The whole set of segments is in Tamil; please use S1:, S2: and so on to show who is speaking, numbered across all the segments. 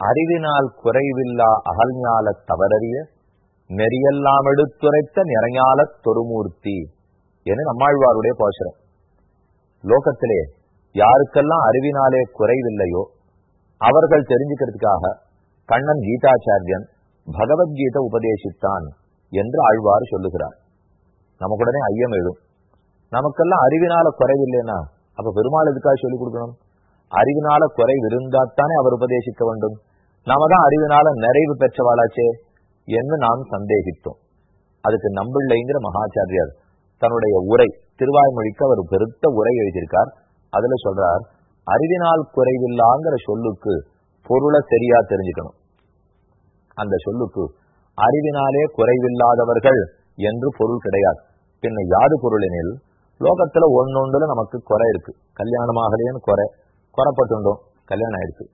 S1: அறிவினால் குறைவில்லா அகல்ஞால தவறறிய நெறியெல்லாம் எடுத்துரைத்த நிறைஞால தொருமூர்த்தி என நம்மாழ்வாருடைய போஷரம் லோகத்திலே யாருக்கெல்லாம் அறிவினாலே குறைவில்லையோ அவர்கள் தெரிஞ்சுக்கிறதுக்காக கண்ணன் கீதாச்சாரியன் பகவத்கீதை உபதேசித்தான் என்று ஆழ்வார் சொல்லுகிறார். நமக்குடனே ஐயம் எழும். நமக்கெல்லாம் அறிவினால குறைவில்லைன்னா அப்ப பெருமாள் எதுக்காக சொல்லிக் கொடுக்கணும்? அறிவினால குறைவு இருந்தாத்தானே அவர் உபதேசிக்க வேண்டும்? நாம தான் அறிவினால நிறைவு பெற்றவாளாச்சே என்று நாம் சந்தேகித்தோம். அதுக்கு நம்பிள்ளைங்கிற மகாச்சாரியார் தன்னுடைய உரை திருவாய்மொழிக்கு அவர் பெருத்த உரை எழுதியிருக்கார். அதுல சொல்றார் அறிவினால் குறைவில்லாங்கிற சொல்லுக்கு பொருளை சரியா தெரிஞ்சுக்கணும். அந்த சொல்லுக்கு அறிவினாலே குறைவில்லாதவர்கள் என்று பொருள் கிடையாது. பின்ன யாது பொருளினில்? லோகத்துல ஒன்னொன்றுல நமக்கு குறை இருக்கு. கல்யாணமாகலேன்னு குறை. குறப்பட்டுண்டோம் கல்யாணம் ஆயிடுச்சு.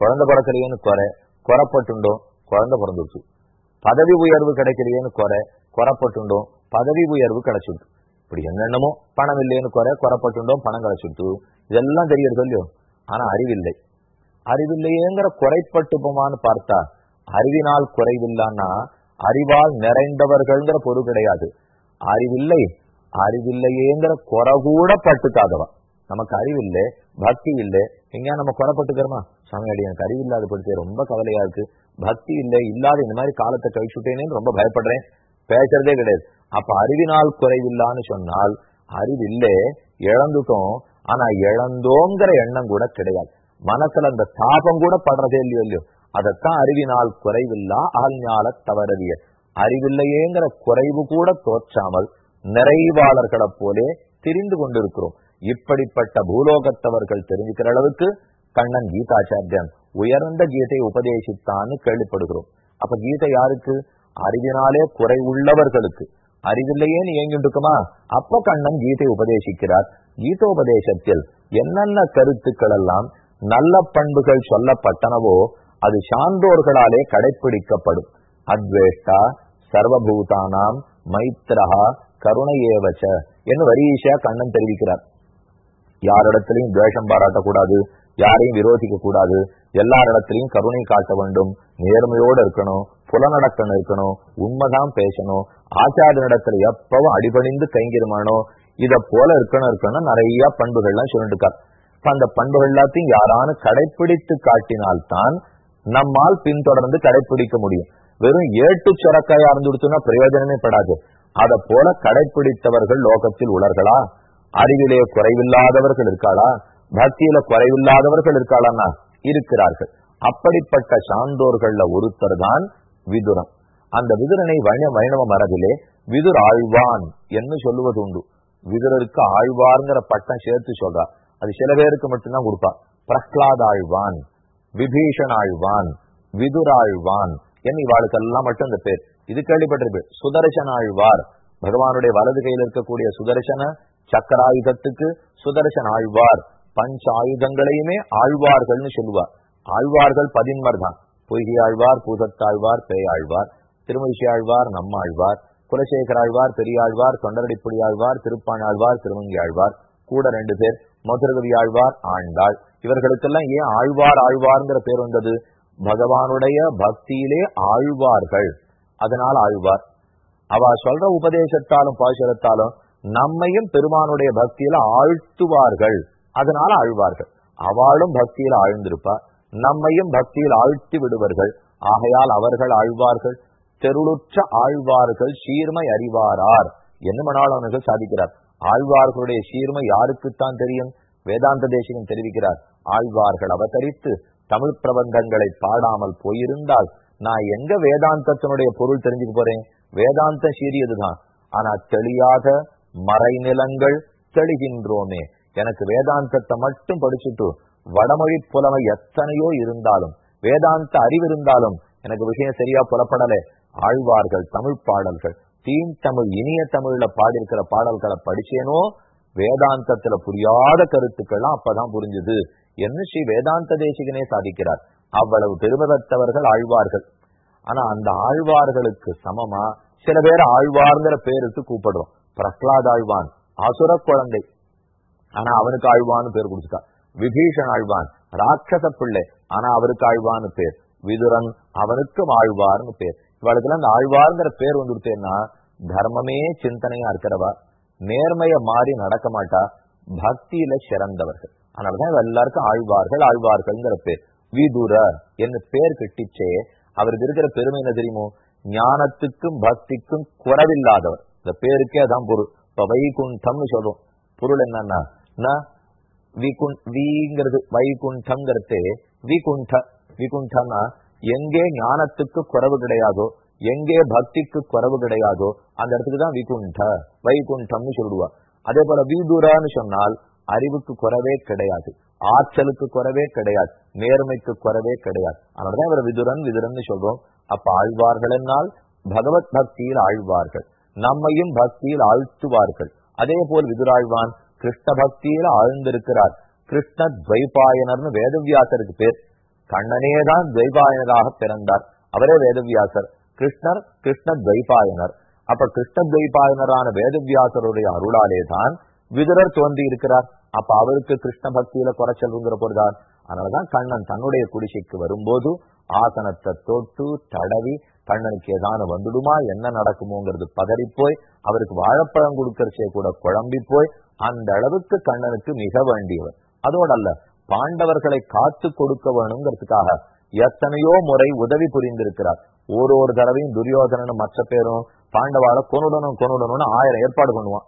S1: குழந்தை பிறக்கலையேன்னு குறை. குறப்பட்டுண்டோம் குழந்தை பிறந்துருச்சு. பதவி உயர்வு கிடைக்கலையேன்னு குறை. குறப்பட்டுண்டோம் பதவி உயர்வு கிடைச்சிட்டு. இப்படி என்னென்னமோ பணம் இல்லையேன்னு குறை. குறப்பட்டுண்டோம் பணம் கிடைச்சிட்டு. இதெல்லாம் தெரியறது இல்லையோ? ஆனா அறிவில்லை. அறிவில்லையேங்கிற குறைப்பட்டுப்போமான்னு பார்த்தா அறிவினால் குறைவில்லான்னா அறிவால் நிறைந்தவர்கள்ங்கிற பொருள் கிடையாது. அறிவில்லை அறிவில்லையேங்கிற குறை கூட பட்டுக்காதவா நமக்கு அறிவில்லை பக்தி இல்லை. எங்கேயா நம்ம கொலப்பட்டுக்கிறோமா சமையடி எனக்கு எனக்கு அறிவில்லாத படுத்தே ரொம்ப கவலையா இருக்கு. பக்தி இல்லை இல்லாத இந்த மாதிரி காலத்தை கழிச்சுட்டேனேன்னு ரொம்ப பயப்படுறேன். பேசுறதே கிடையாது. அப்ப அறிவினால் குறைவில்லான்னு சொன்னால் அறிவில்லை இழந்துட்டோம். ஆனா இழந்தோங்கிற எண்ணம் கூட கிடையாது. மனசுல அந்த தாபம் கூட படுறதே இல்லையோ இல்லையோ. அதைத்தான் அறிவினால் குறைவில்லா ஆழ்ஞால தவறவிய அறிவில்லையேங்கிற குறைவு கூட தோற்றாமல் நிறைவாளர்களை போலே திரிந்து கொண்டிருக்கிறோம். இப்படிப்பட்ட பூலோகத்தவர்கள் தெரிஞ்சுக்கிற அளவுக்கு கண்ணன் கீதாச்சாரியன் உயர்ந்த கீதை உபதேசித்தான்னு கேள்விப்படுகிறோம். அப்ப கீதை யாருக்கு? அறிவினாலே குறை உள்ளவர்களுக்கு. அறிவில்லையேன்னு இயங்கிட்டு இருக்குமா அப்ப கண்ணன் கீதை உபதேசிக்கிறார். கீதோபதேசத்தில் என்னென்ன கருத்துக்கள் எல்லாம் நல்ல பண்புகள் சொல்லப்பட்டனவோ அது சான்றோர்களாலே கடைபிடிக்கப்படும் அத்வேஷ்டா சர்வபூதானாம் மைத்ரஹா கருணையேவச்ச என்று வரிசையா கண்ணன் தெரிவிக்கிறார். யாரிடத்திலையும் துவேஷம் பாராட்டக்கூடாது யாரையும் விரோதிக்க கூடாது எல்லாரிடத்திலையும் கருணை காட்ட வேண்டும். நேர்மையோடு இருக்கணும் புலநடக்கணும் இருக்கணும் உண்மைதான் பேசணும். ஆச்சாரியனிடத்துல எப்பவும் அடிபணிந்து கைங்கிருமானோ இத போல இருக்கணும் இருக்கணும் நிறைய பண்புகள்லாம் சொல்லிட்டு அந்த பண்புகள் எல்லாத்தையும் யாரானு கடைபிடித்து காட்டினால்தான் நம்மால் பின்தொடர்ந்து கடைபிடிக்க முடியும். வெறும் ஏட்டு சுரக்காயா இருந்துடுத்துனா பிரயோஜனமே படாது. அத போல கடைபிடித்தவர்கள் லோகத்தில் உலர்களா? அறிவிலே குறைவில்லாதவர்கள் இருக்காளா? பக்தியில குறைவில்லாதவர்கள் இருக்காளான்னா? இருக்கிறார்கள். அப்படிப்பட்ட சான்றோர்கள்ல ஒருத்தர் தான் விதுரம் அந்த விதுரனை வைண வைணவ மரபிலே விதுர் ஆழ்வான் என்று சொல்லுவது உண்டு. விதுரருக்கு ஆழ்வார்ங்கிற பட்டம் சேர்த்து சொல்றா. அது சில பேருக்கு மட்டும்தான் கொடுப்பா. பிரஹ்லாத் ஆழ்வான் விபீஷன் ஆழ்வான் விதுராழ்வான் என் இவாளுக்கெல்லாம் மட்டும் இந்த பேர். இது கேள்விப்பட்டிருக்கு. சுதர்சன் ஆழ்வார். பகவானுடைய வலது கையில் இருக்கக்கூடிய சுதர்சன சக்கராயுதத்துக்கு சுதர்சன் ஆழ்வார். பஞ்ச ஆயுதங்களையுமே ஆழ்வார்கள்னு சொல்லுவார். ஆழ்வார்கள் பதின்மர் தான். பொய்கி ஆழ்வார் பூதத்தாழ்வார் பேயாழ்வார் திருமழிசை ஆழ்வார் நம்மாழ்வார் குலசேகர ஆழ்வார் பெரியாழ்வார் தொண்டரடிப்புடி ஆழ்வார் திருப்பாணாழ்வார் திருமங்கி ஆழ்வார் கூட ரெண்டு பேர் மதுரகவி ஆழ்வார் ஆண்டாள். இவர்களுக்கெல்லாம் ஏன் ஆழ்வார் ஆழ்வார்ங்கிற பேர் வந்தது? பகவானுடைய பக்தியிலே ஆழ்வார்கள். அதனால் ஆழ்வார். அவ சொல்ற உபதேசத்தாலும் பாசுரத்தாலும் நம்மையும் பெருமானுடைய பக்தியில ஆழ்த்துவார்கள். அதனால ஆழ்வார்கள். அவளும் பக்தியில ஆழ்ந்திருப்பா. நம்மையும் பக்தியில் ஆழ்த்தி விடுவார்கள். ஆகையால் அவர்கள் ஆழ்வார்கள். தெருளுற்ற ஆழ்வார்கள் சீர்மை அறிவாரார். என்ன மணாளவர்கள் சாதிக்கிறார். ஆழ்வார்களுடைய சீர்மை யாருக்குத்தான் தெரியும்? வேதாந்த தேசிகன் தெரிவிக்கிறார். ஆழ்வார்கள் அவதரித்து தமிழ் பிரபந்தங்களை பாடாமல் போயிருந்தால் நான் எங்க வேதாந்தத்தினுடைய பொருள் தெரிஞ்சுக்க போறேன்? வேதாந்த சீரியதுதான் ஆனா தெளியாத மறைநிலங்கள் தெளிகின்றோமே. எனக்கு வேதாந்தத்தை மட்டும் படிச்சுட்டு வடமொழி புலமை எத்தனையோ இருந்தாலும் வேதாந்த அறிவு இருந்தாலும் எனக்கு விஷயம் சரியா புலப்படலை. ஆழ்வார்கள் தமிழ் பாடல்கள் தீன் தமிழ் இனிய தமிழ்ல பாடியிருக்கிற பாடல்களை படிச்சேனோ வேதாந்தத்துல புரியாத கருத்துக்கள்லாம் அப்பதான் புரிஞ்சுது என்ன ஸ்ரீ வேதாந்த தேசிகனே சாதிக்கிறார். அவ்வளவு பெருமதத்தவர்கள் ஆழ்வார்கள். ஆனா அந்த ஆழ்வார்களுக்கு சமமா? சில பேர் ஆழ்வார்ங்கிற பேருக்கு கூப்பிடுறோம். பிரஹ்லாத் ஆழ்வான் அசுர குழந்தை. ஆனா அவனுக்கு ஆழ்வான்னு பேர் கொடுத்துட்டா. விபீஷன் ஆழ்வான் ராட்சச பிள்ளை. ஆனா அவருக்கு ஆழ்வான்னு பேர். விதுரன் அவனுக்கும் ஆழ்வார்னு பேர். இவளுக்குல அந்த ஆழ்வார்ங்கிற பேர் வந்துருத்தேன்னா தர்மமே சிந்தனையா இருக்கிறவா? நேர்மைய மாறி நடக்க மாட்டா. பக்தியில சிறந்தவர்கள். அதனாலதான் இவ எல்லாருக்கும் ஆழ்வார்கள் ஆழ்வார்கள்ங்கிற பேர். விதுர என்ன பேர் கட்டிச்சே அவருக்கு இருக்கிற பெருமை என்ன தெரியுமோ? ஞானத்துக்கும் பக்திக்கும் குறவில்லாதவர். இந்த பேருக்கே அதான் பொருள். இப்ப வைகுண்டம்னு சொல்றோம். பொருள் என்னன்னா விகுண் விங்கிறது வைகுண்டம்ங்கிறது விகுண்ட விகுண்டம்னா எங்கே ஞானத்துக்கு குறவு கிடையாதோ எங்கே பக்திக்கு குறவு கிடையாதோ அந்த இடத்துக்கு தான் விகுண்ட வைகுண்டம்னு சொல்லுவா. அதே போல விதுரான்னு சொன்னால் அறிவுக்கு குறவே கிடையாது ஆற்றலுக்கு குறவே கிடையாது நேர்மைக்கு குறவே கிடையாது. அதனாலதான் இவர் விதுரன் விதுரன் சொல்றோம். அப்ப ஆழ்வார்கள் என்னால் பகவத் பக்தியில் ஆழ்வார்கள். நம்மையும் பக்தியில் ஆழ்த்துவார்கள். அதே போல் விதுராழ்வான் கிருஷ்ண பக்தியில் ஆழ்ந்திருக்கிறார். கிருஷ்ண துவைபாயனர்னு வேதவியாசருக்கு பேர். கண்ணனே தான் துவைபாயனராக பிறந்தார். அவரே வேதவியாசர். கிருஷ்ணர் கிருஷ்ண துவைபாயனர் அப்ப கிருஷ்ண துவைபாயனரான வேதவியாசருடைய அருளாலே தான் விதுரர் தோன்றி இருக்கிறார் அப்ப அவருக்கு கிருஷ்ண பக்தியில குறைச்சல் போதுதான் அதனாலதான் கண்ணன் தன்னுடைய குடிசைக்கு வரும்போது ஆசனத்தை தொட்டு தடவி கண்ணனுக்கு ஏதான வந்துடுமா? என்ன நடக்குமோங்கிறது பதறி போய் அவருக்கு வாழைப்பழம் கொடுக்கறச்சே கூட குழம்பி போய் அந்த அளவுக்கு கண்ணனுக்கு மிக வேண்டியவர். அதோட அல்ல பாண்டவர்களை காத்து கொடுக்க வேணுங்கிறதுக்காக எத்தனையோ முறை உதவி புரிந்திருக்கிறார். ஒரு ஒரு தடவையும் துரியோதனன் மற்ற பேரும் பாண்டவால கொனுடனும் கொனுடனும்னு ஆயிரம் ஏற்பாடு பண்ணுவான்.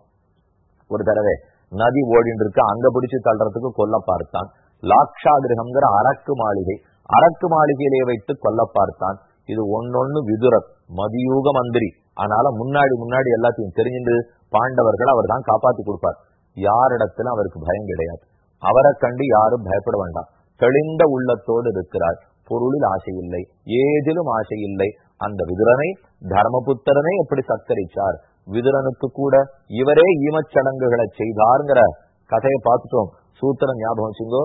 S1: ஒரு தடவை நதி ஓடின்னு இருக்கு அங்க பிடிச்சு தள்ளுறதுக்கு கொல்ல பார்த்தான். லாக்ஷாகிரகம்ங்கிற அரக்கு மாளிகை. அரக்கு மாளிகையிலே வைத்து கொல்ல பார்த்தான் இது ஒன்னொன்னு விதுரர் மதியூக மந்திரி. அதனால முன்னாடி முன்னாடி எல்லாத்தையும் தெரிஞ்சுட்டு பாண்டவர்கள் அவர் தான் காப்பாத்தி கொடுப்பார். யாரிடத்துல அவருக்கு பயம் கிடையாது. அவரை கண்டு யாரும் பயப்பட வேண்டாம். தெளிந்த உள்ளத்தோடு இருக்கிறார். பொருளில் ஆசை இல்லை. ஏதிலும் ஆசை இல்லை. அந்த விதுரனை தர்மபுத்திரனை எப்படி சத்தரிச்சார்? விதுரனுக்கு கூட இவரே ஈமச்சடங்குகளை செய்தாருங்கிற கதையை பார்த்துட்டோம். சூத்திரம் ஞாபகம் வச்சுங்கோ.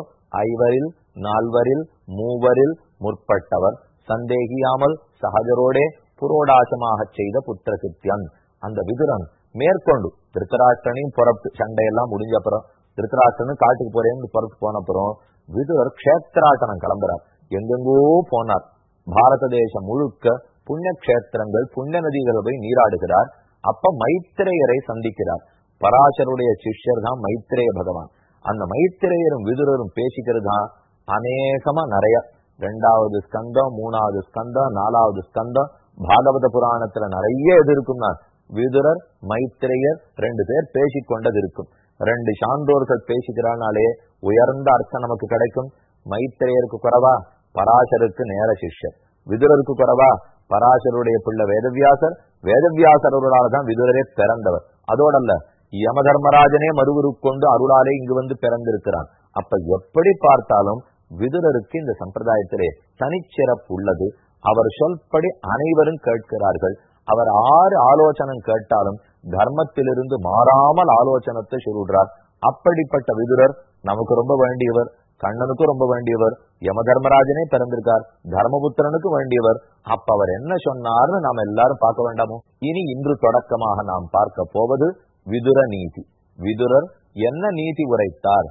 S1: ஐவரில் நால்வரில் மூவரில் முற்பட்டவர். சந்தேகியாமல் சகஜரோடே புரோடாசமாக செய்த புத்திர சித்தியன். அந்த விதுரன் மேற்கொண்டு திருத்தராஷ்டனையும் புறப்பு சண்டையெல்லாம் முடிஞ்ச அப்புறம் திருத்தராஷ்டனும் காட்டுக்கு போறேன்னு புறப்பு போன அப்புறம் விதுரர் கஷேத்திராட்டனம் கிளம்புறார். எங்கெங்கோ போனார். பாரத தேசம் முழுக்க புண்ணிய கஷேத்திரங்கள் புண்ணிய நதிகள் போய் நீராடுகிறார். அப்ப மைத்திரேயரை சந்திக்கிறார். பராசருடைய சிஷ்யர் தான் மைத்திரேய பகவான். அந்த மைத்திரேயரும் விதுரரும் பேசிக்கிறது தான் அநேகமா நிறைய. ரெண்டாவது ஸ்கந்தம் மூணாவது ஸ்கந்தம் நாலாவது ஸ்கந்தம் பாகவத புராணத்துல நிறைய எது இருக்கும்னா விதுரர் மைத்திரையர் ரெண்டு பேர் பேசிக்கொண்டது இருக்கும். ரெண்டு சான்றோர்கள் பேசிக்கிறானாலே உயர்ந்த அர்த்தம் நமக்கு கிடைக்கும். மைத்திரையருக்கு குறவா பராசருக்கு நேர சிஷ்யர். விதுரருக்கு குறவா பராசருடைய பிள்ளை வேதவியாசர். வேதவியாசர் தான் விதுரரே பிறந்தவர். அதோடல்ல யம தர்மராஜனே மறுவுருக்கொண்டு அருளாலே இங்கு வந்து பிறந்திருக்கிறான். அப்ப எப்படி பார்த்தாலும் விதுரருக்கு இந்த சம்பிரதாயத்திலே தனிச்சிறப்பு உள்ளது. அவர் சொல்படி அனைவரும் கேட்கிறார்கள். அவர் ஆறு ஆலோசனம் கேட்டாலும் தர்மத்திலிருந்து மாறாமல் ஆலோசனத்தை சொல்றார். அப்படிப்பட்ட விதுரர் நமக்கு ரொம்ப வேண்டியவர் கண்ணனுக்கும் ரொம்ப வேண்டியவர் யம தர்மராஜனே பிறந்திருக்கார் தர்மபுத்திரனுக்கு வேண்டியவர். அப்ப அவர் என்ன சொன்னார்னு நாம் எல்லாரும் பார்க்க வேண்டாமோ? இனி இன்று தொடக்கமாக நாம் பார்க்க போவது விதுர நீதி. விதுரர் என்ன நீதி உரைத்தார்?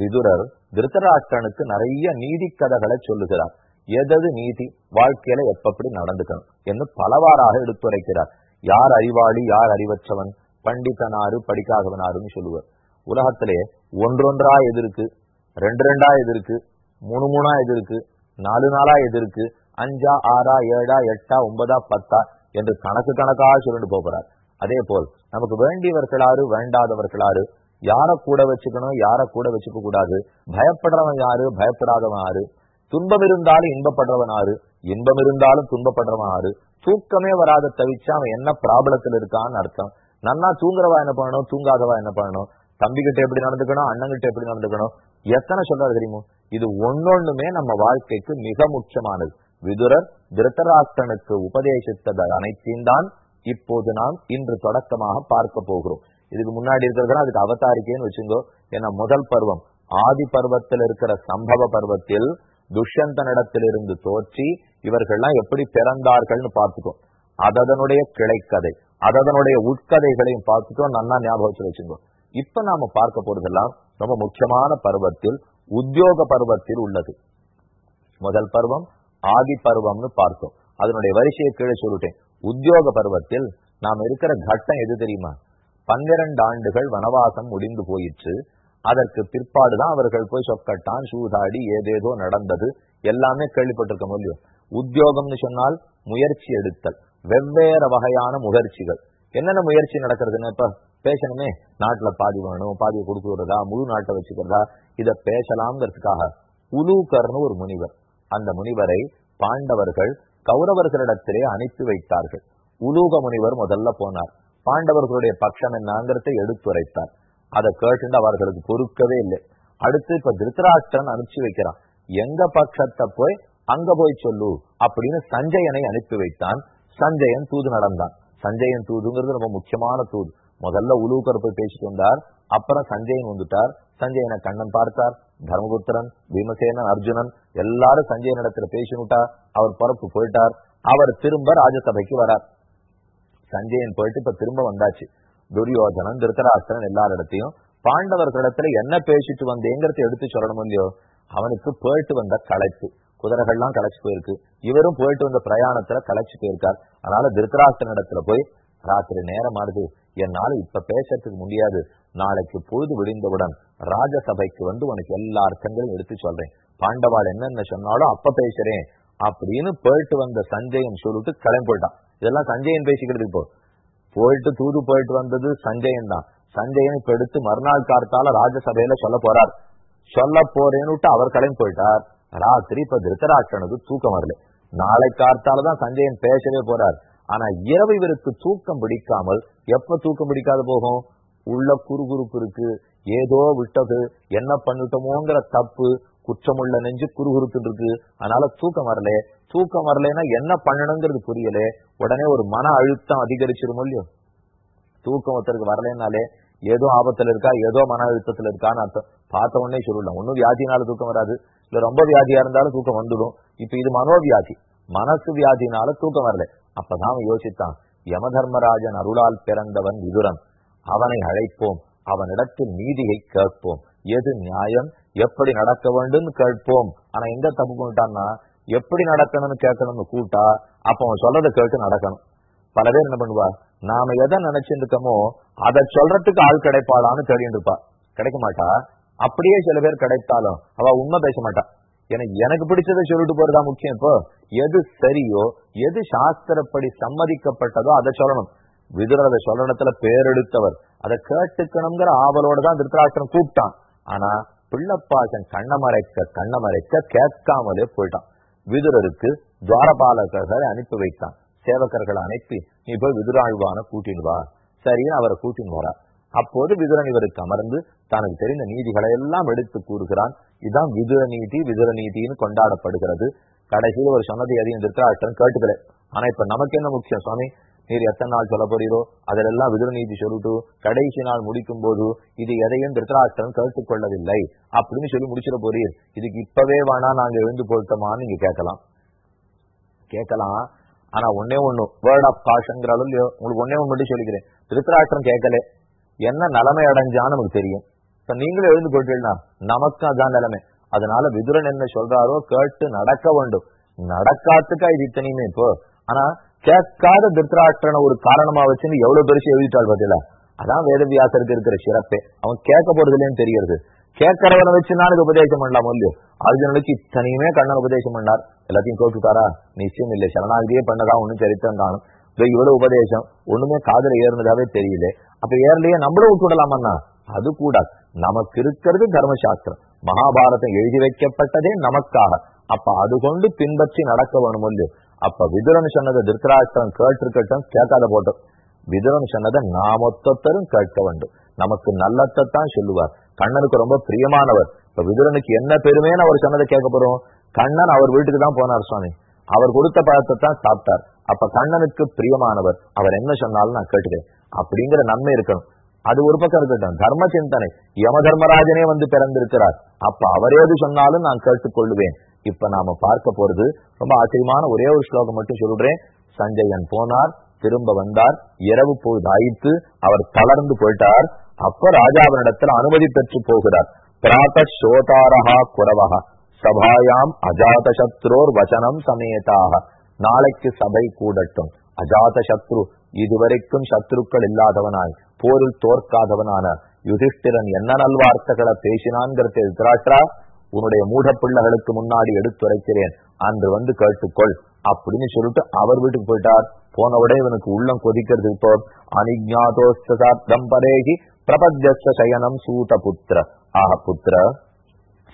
S1: விதுரர் திருத்தராஷ்டிரனுக்கு நிறைய நீதி கதைகளை சொல்லுகிறார். எதது நீதி? வாழ்க்கையில எப்படி நடந்துக்கணும்? என்று பலவாறாக எடுத்துரைக்கிறார். யார் அறிவாளி யார் அறிவற்றவன்? பண்டிதனாரு படிக்காதவனாருன்னு சொல்லுவார். உலகத்திலே ஒன்றொன்றா எது இருக்கு ரெண்டு ரெண்டா எது இருக்கு மூணு மூணா எது இருக்கு நாலு நாளா எது இருக்கு அஞ்சா ஆறா ஏழா எட்டா ஒன்பதா பத்தா என்று கணக்கு கணக்காக சொல்லிட்டு போகிறார். அதே போல் நமக்கு வேண்டியவர்களாரு வேண்டாதவர்களாரு யார கூட வச்சுக்கணும் யார கூட வச்சுக்க கூடாது. பயப்படுறவன் யாரு? பயப்படாதவன் யாரு துன்பம் இருந்தாலும் இன்பப்படுறவன் யாரு இன்பம் இருந்தாலும் துன்பப்படுறவன் யாரு தூக்கமே வராத தவிச்சா அவன் என்ன ப்ராப்ளத்துல இருக்கான்னு அர்த்தம். நன்னா தூங்குறவா என்ன பண்ணணும்? தூங்காதவா என்ன பண்ணணும்? தம்பிகிட்ட எப்படி நடந்துக்கணும்? அண்ணங்கிட்ட எப்படி நடந்துக்கணும்? எத்தனை சொல்றாரு தெரியுமோ? இது ஒன்னொண்ணுமே நம்ம வாழ்க்கைக்கு மிக முக்கியமானது. விதுரர் திருத்தராஷ்டனுக்கு உபதேசித்தது அனைத்தையும் தான் இப்போது நாம் இன்று தொடக்கமாக பார்க்க போகிறோம். இதுக்கு முன்னாடி இருக்கிறதுனா அதுக்கு அவதாரிக்கைன்னு வச்சுங்கோ. ஏன்னா முதல் பருவம் ஆதி பருவத்தில் இருக்கிற சம்பவ பருவத்தில் துஷ்யந்தனிடத்திலிருந்து தோற்றி இவர்கள்லாம் எப்படி பிறந்தார்கள்னு பார்த்துக்கோ. அதனுடைய கிளைக்கதை அதனுடைய உட்கதைகளையும் பார்த்துக்கோ நல்லா ஞாபகம் வச்சுக்கோ இப்ப நாம பார்க்க போறதெல்லாம் ரொம்ப முக்கியமான பருவத்தில் உத்தியோக பருவத்தில் உள்ளது. முதல் பருவம் ஆதி பருவம்னு பார்த்தோம். அதனுடைய வரிசையை கீழே சொல்லிட்டேன். உத்தியோக பருவத்தில் நாம் இருக்கிற கட்டம் எது தெரியுமா? பன்னிரண்டு ஆண்டுகள் வனவாசம் முடிந்து போயிற்று. அதற்கு பிற்பாடுதான் அவர்கள் போய் சொக்கட்டான் சூதாடி ஏதேதோ நடந்தது. எல்லாமே கேள்விப்பட்டிருக்க முடியும். உத்தியோகம்னு சொன்னால் முயற்சி எடுத்தல். வெவ்வேறு வகையான முயற்சிகள். என்னென்ன முயற்சி நடக்கிறதுன்னு இப்ப பேசணுமே? நாட்டுல பாதி வேணும் பாதியை கொடுக்குறதா முழு நாட்டை வச்சுக்கிறதா? இதை பேசலாம்ங்கிறதுக்காக உலூக்கர்னு ஒரு முனிவர். அந்த முனிவரை பாண்டவர்கள் கௌரவர்களிடத்திலே அனுப்பி வைத்தார்கள். உலூக முனிவர் முதல்ல போனார். பாண்டவர்களுடைய பட்சம் என்னங்கிறத எடுத்துரைத்தார் அதை கேட்டு அவர்களுக்கு பொறுக்கவே இல்லை. அடுத்து இப்ப திருத்தராஷ்டிரன் அனுப்பிச்சு வைக்கிறான். எங்க பட்சத்தை போய் அங்க போய் சொல்லு அப்படின்னு சஞ்சயனை அனுப்பி வைத்தான். சஞ்சயன் தூது நடந்தான். சஞ்சயன் தூதுங்கிறது ரொம்ப முக்கியமான தூது. முதல்ல உலூக்கர் போய் பேசிட்டு வந்தார். அப்புறம் சஞ்சயன் வந்துட்டார். சஞ்சயனை கண்ணன் பார்த்தார். தர்மபுத்திரன் பீமசேனன் அர்ஜுனன் எல்லாரும் சஞ்சயன் இடத்துல பேசினுட்டா அவர் பொறப்பு போயிட்டார். அவர் திரும்ப ராஜசபைக்கு வரார். சஞ்சயன் போயிட்டு இப்ப திரும்ப வந்தாச்சு. துரியோதனன் திருத்தராஷ்டிரன் எல்லாரிடத்தையும். பாண்டவர்களிடத்துல என்ன பேசிட்டு வந்தேங்கிறத எடுத்து சொல்லணும் இல்லையோ? அவனுக்கு போயிட்டு வந்த களைப்பு. குதிரைகள்லாம் களைச்சு போயிருக்கு. இவரும் போயிட்டு வந்த பிரயாணத்துல களைச்சு போயிருக்கார். அதனால திருத்தராஷ்டிரன் இடத்துல போய் ராத்திரி நேரம் ஆறுது என்னால இப்ப பேசறதுக்கு முடியாது. நாளைக்கு பொழுது விடிந்தவுடன் ராஜசபைக்கு வந்து உனக்கு எல்லா அர்த்தங்களும் எடுத்து சொல்றேன். பாண்டவாள் என்னென்ன சொன்னாலும் அப்ப பேசுறேன். அப்படின்னு போயிட்டு வந்த சஞ்சயன் சொல்லிட்டு கிளம்பி போயிட்டான். இதெல்லாம் சஞ்சயன் பேசிக்கிறது இப்போ. போயிட்டு தூது போயிட்டு வந்தது சஞ்சயன் தான். சஞ்சயன் இப்ப எடுத்து மறுநாள் கார்த்தால ராஜசபையில சொல்ல போறார். சொல்ல போறேன்னு அவர் கிளம்பி போயிட்டார். ராத்திரி இப்ப திருத்தராட்சனுக்கு தூக்கம் வரல. நாளை கார்த்தால தான் சஞ்சயன் பேசவே போறார். ஆனா இரவு இவருக்கு தூக்கம் பிடிக்காமல் எப்ப தூக்கம் பிடிக்காது போகும்? உள்ள குறுகுறுப்பு இருக்கு. ஏதோ விட்டது. என்ன பண்ணிட்டோமோங்கிற தப்பு குற்றமுள்ள நெஞ்சு குறுகுறுத்து இருக்கு. அதனால தூக்கம் வரல. தூக்கம் வரலன்னா என்ன பண்ணணுங்கிறது புரியல. உடனே ஒரு மன அழுத்தம் அதிகரிச்சிரும் இல்லையோ? தூக்கம் ஒருத்தருக்கு வரலனாலே ஏதோ ஆபத்துல இருக்கா ஏதோ மன அழுத்தத்துல இருக்கான்னு அர்த்தம். பார்த்த உடனே சொல்லலாம் ஒன்னும் வியாதினால தூக்கம் வராது. இல்ல ரொம்ப வியாதியா இருந்தாலும் தூக்கம் வந்துடும். இப்ப இது மனோவியாதி. மனசு வியாதினால தூக்கம் வரல. அப்பதான் யோசித்தான் யோசித்தான். யமதர்மராஜன் அருளால் பிறந்தவன் விதுரன். அவனை அழைப்போம். அவனிடத்தில் நீதியை கேட்போம். எது நியாயம்? எப்படி நடக்க வேண்டும் கேட்போம். ஆனா எங்க தப்பு பண்ணிட்டான்னா எப்படி நடக்கணும்னு கேட்கணும்னு கூட்டா அப்ப அவன் சொல்றதை கேட்டு நடக்கணும். பல பேர் என்ன பண்ணுவா? நாம எதை நினைச்சிட்டு அதை சொல்றதுக்கு ஆள் கிடைப்பாளான்னு தேடிட்டு இருப்பா கிடைக்க மாட்டா. அப்படியே சில பேர் கிடைத்தாலும் அவ உண்மை பேச மாட்டா. எனக்கு எனக்கு பிடிச்சதை சொல்லிட்டு போறதா முக்கியம் இப்போ. எது சரியோ எது சாஸ்திரப்படி சம்மதிக்கப்பட்டதோ அதை சொல்லணும். விதுரர் அதை சொல்லணத்துல பேரெடுத்தவர். அதை கேட்டுக்கணுங்கிற ஆவலோட தான் திருத்தராஷ்டிரம் கூப்பிட்டான். ஆனா பிள்ளப்பாசன் கண்ண மறைக்க கண்ண மறைக்க கேட்காமலே போயிட்டான். விதுரருக்கு துவாரபாலகர்களை அனுப்பி வைத்தான். சேவகர்களை அனுப்பி நீ போய் விதுராழ்வான கூட்டின்னு வா. சரியா அவரை கூட்டின்னு வரா அப்போது விதுரன் இவருக்கு அமர்ந்து தனக்கு தெரிந்த நீதிகளை எல்லாம் எடுத்து கூறுகிறான். இதுதான் விதுர நீதி விதுர நீதினு கொண்டாடப்படுகிறது. கடைசியில் ஒரு சொன்னதை எதையும் திருத்தராஷ்டிரன் கேட்டுக்கல. ஆனா இப்ப நமக்கு என்ன முக்கியம் சுவாமி? நீர் எத்தனை நாள் சொல்ல போறீரோ அதிலெல்லாம் விதுரநீதி சொல்லிட்டு கடைசி நாள் முடிக்கும் போது இது எதையும் திருத்தராஷ்டிரன் கேட்டுக்கொள்ளவில்லை அப்படின்னு சொல்லி முடிச்சிட போறீர். இதுக்கு இப்பவே வேணா நாங்க எழுந்து போட்டோமான்னு நீங்க கேட்கலாம். கேட்கலாம். ஆனா ஒன்னே ஒண்ணு வேர்ட் ஆஃப் காஷங்கிற அளவுலயோ உங்களுக்கு ஒன்னே ஒண்ணு மட்டும் சொல்லிக்கிறேன். திருத்தராஷ்டிரம் கேட்கல. என்ன நிலைமை அடைஞ்சான்னு நமக்கு தெரியும். இப்ப நீங்களும் எழுந்து போயிட்டீங்கன்னா நமக்கு அதான் நிலைமை. அதனால விதுரன் என்ன சொல்றாரோ கேட்டு நடக்க வேண்டும். நடக்காத்துக்கா இது இத்தனையுமே இப்போ. ஆனா கேட்காத திருத்தராஷ்டிரனை ஒரு காரணமா வச்சுன்னு எவ்வளவு பெருசு எழுதிட்டாள் பாத்தீங்களா? அதான் வேதவியாசருக்கு இருக்கிற சிறப்பே. அவன் கேட்க போறதுலயும் தெரியுது கேட்கறவனை வச்சு நானுக்கு உபதேசம் பண்ணலாம் இல்லையோ? அர்ஜுனனுக்கு இத்தனையுமே கண்ணன் உபதேசம் பண்ணார். எல்லாத்தையும் கோச்சுட்டாரா நிச்சயம் இல்லை. சரணாகதியே பண்ணதா ஒண்ணும் சரித்திரம் காணும். இவ்வளவு உபதேசம் ஒண்ணுமே காதல ஏறினதாவே தெரியல. அப்ப ஏறலையே நம்மளும் விட்டு விடலாமண்ணா? அது கூடாது நமக்கு இருக்கிறது தர்மசாஸ்திரம். மகாபாரதம் எழுதி வைக்கப்பட்டதே நமக்காக. அப்ப அது கொண்டு பின்பற்றி நடக்க வேணும் இல்லையோ? அப்ப விதுரன் சொன்னதை திருத்தராஷ்டிரம் கேட்டிருக்கட்டும் கேட்காத போட்டோம். விதுரன் சொன்னதை நாம் ஒத்தொத்தரும் கேட்க வேண்டும். நமக்கு நல்லத்தான் சொல்லுவார். கண்ணனுக்கு ரொம்ப பிரியமானவர். இப்ப விதுரனுக்கு என்ன பெருமைன்னு அவர் சொன்னதை கேட்க போறோம். கண்ணன் அவர் வீட்டுக்கு தான் போனார் சுவாமி. அவர் கொடுத்த பழத்தை தான் சாப்பிட்டார். அப்ப கண்ணனுக்கு பிரியமானவர். அவர் என்ன சொன்னாலும் நான் கேட்டுக்கிறேன். அப்படிங்கிற நன்மை இருக்கணும். அது ஒரு பக்கம் இருக்கட்டும். தர்ம சிந்தனை. யம தர்மராஜனே வந்து பிறந்திருக்கிறார். அப்ப அவர் எது சொன்னாலும் நான் கேட்டுக்கொள்ளுவேன் இப்ப நாம பார்க்க போறது ரொம்ப ஆச்சரியமான ஒரே ஒரு ஸ்லோகம் மட்டும் சொல்றேன். சஞ்சயன் போனார் திரும்ப வந்தார் இரவு பொழுது ஆயிற்று அவர் தளர்ந்து போயிட்டார். அப்ப ராஜாவினிடத்தில் அனுமதி பெற்று போகிறார். பிராத சோதாரஹா குறவஹா சபாயாம் அஜாத சத்ரோர் வச்சனம் சமேதாக நாளைக்கு சபை கூடட்டும். அஜாத சத்ரு இதுவரைக்கும் சத்ருக்கள் இல்லாதவனாய் போரில் தோற்காதவனான யுதிஷ்டிரன் என்ன நல்வார்த்தைகளை பேசினான்கிறது திருத்தராஷ்டிரா உன்னுடைய மூட பிள்ளைகளுக்கு முன்னாடி எடுத்துரைக்கிறேன். அன்று வந்து கேட்டுக்கொள். அப்படின்னு சொல்லிட்டு அவர் வீட்டுக்கு போயிட்டார். போன உடனே இவனுக்கு உள்ளம் கொதிக்கிறது இப்போ. அனிஜாதோஸ்தார்த்தம் பரேகி பிரபத்யஸ்த சயனம் சூத புத்திர. ஆஹ புத்திர.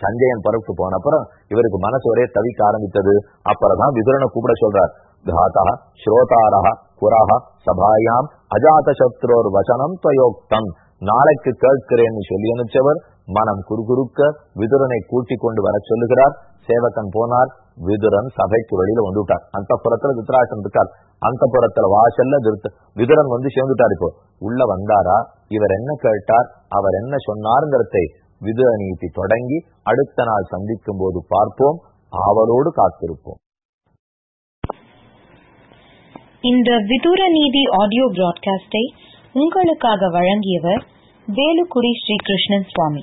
S1: சஞ்சயன் பரப்பு போன அப்புறம் இவருக்கு மனசு ஒரே தவிக்க ஆரம்பித்தது. அப்புறம்தான் விதுரனை கூப்பிட சொல்றார். தாத்தா ஸ்ரோதாரா குராக சபாயாம் அஜாத சத்ரோர் வசனம் துவயோக்தம். நாளைக்கு கேட்கிறேன்னு சொல்லி அனுப்பிச்சவர் மனம் குறுகுறுக்க விதுரனை கூட்டிக் கொண்டு வர சொல்லுகிறார். சேவகன் போனார். விதுரன் சபைக்கு வெளியில வந்துட்டார். அந்த புறத்துல திருத்தராசன் இருக்கார். அந்த புறத்துல வாசல்ல விதுரன் வந்து சேர்ந்துட்டார் இப்போ. உள்ள வந்தாரா? இவர் என்ன கேட்டார்? அவர் என்ன சொன்னாருங்கிறதை விதுர நீதி தொடங்கி அடுத்த நாள் சந்திக்கும் போது பார்ப்போம். ஆவலோடு காத்திருப்போம்.
S2: இந்த விதுர நீதி ஆடியோ பிராட்காஸ்டை உங்களுக்காக வழங்கியவர் வேலுக்குடி ஸ்ரீ கிருஷ்ணன் சுவாமி.